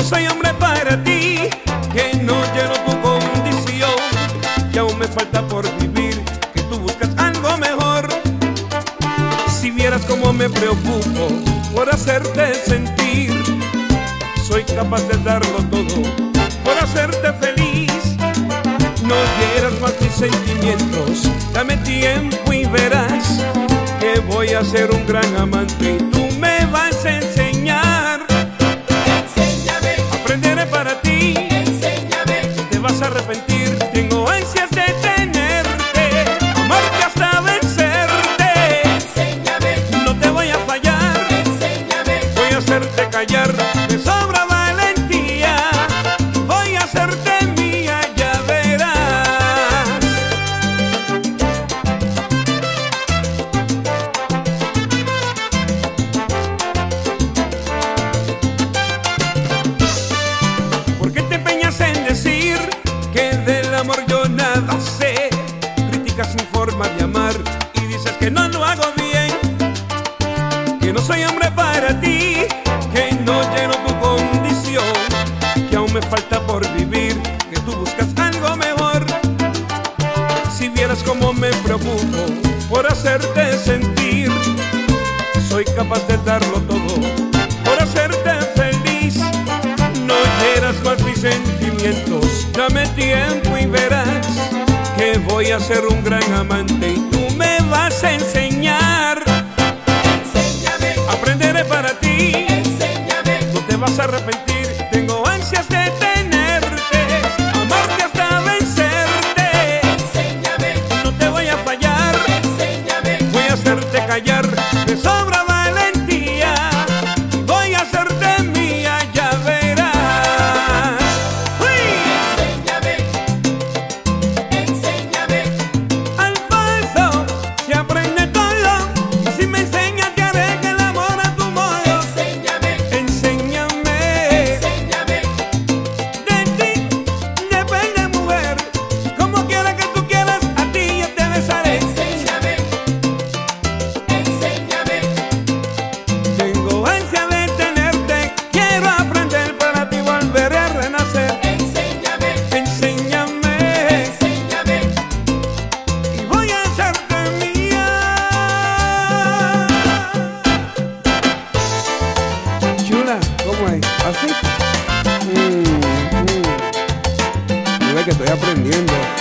No soy hombre para ti, que no lleno tu condición, que aún me falta por vivir, que tú buscas algo mejor. Si vieras cómo me preocupo por hacerte sentir, soy capaz de darlo todo por hacerte feliz. No quieras más mis sentimientos, dame tiempo y verás que voy a ser un gran amante y tú me vas a enseñar. callar, sobra valentía, voy a hacerte mía, ya verás. ¿Por qué te empeñas en decir que del amor yo nada sé? Criticas mi forma de amar y dices que no lo hago bien, que no soy hombre para ti. supieras cómo me preocupo por hacerte sentir. Soy capaz de darlo todo por hacerte feliz. No hieras más mis sentimientos, dame tiempo y verás que voy a ser un gran amante que estoy aprendiendo.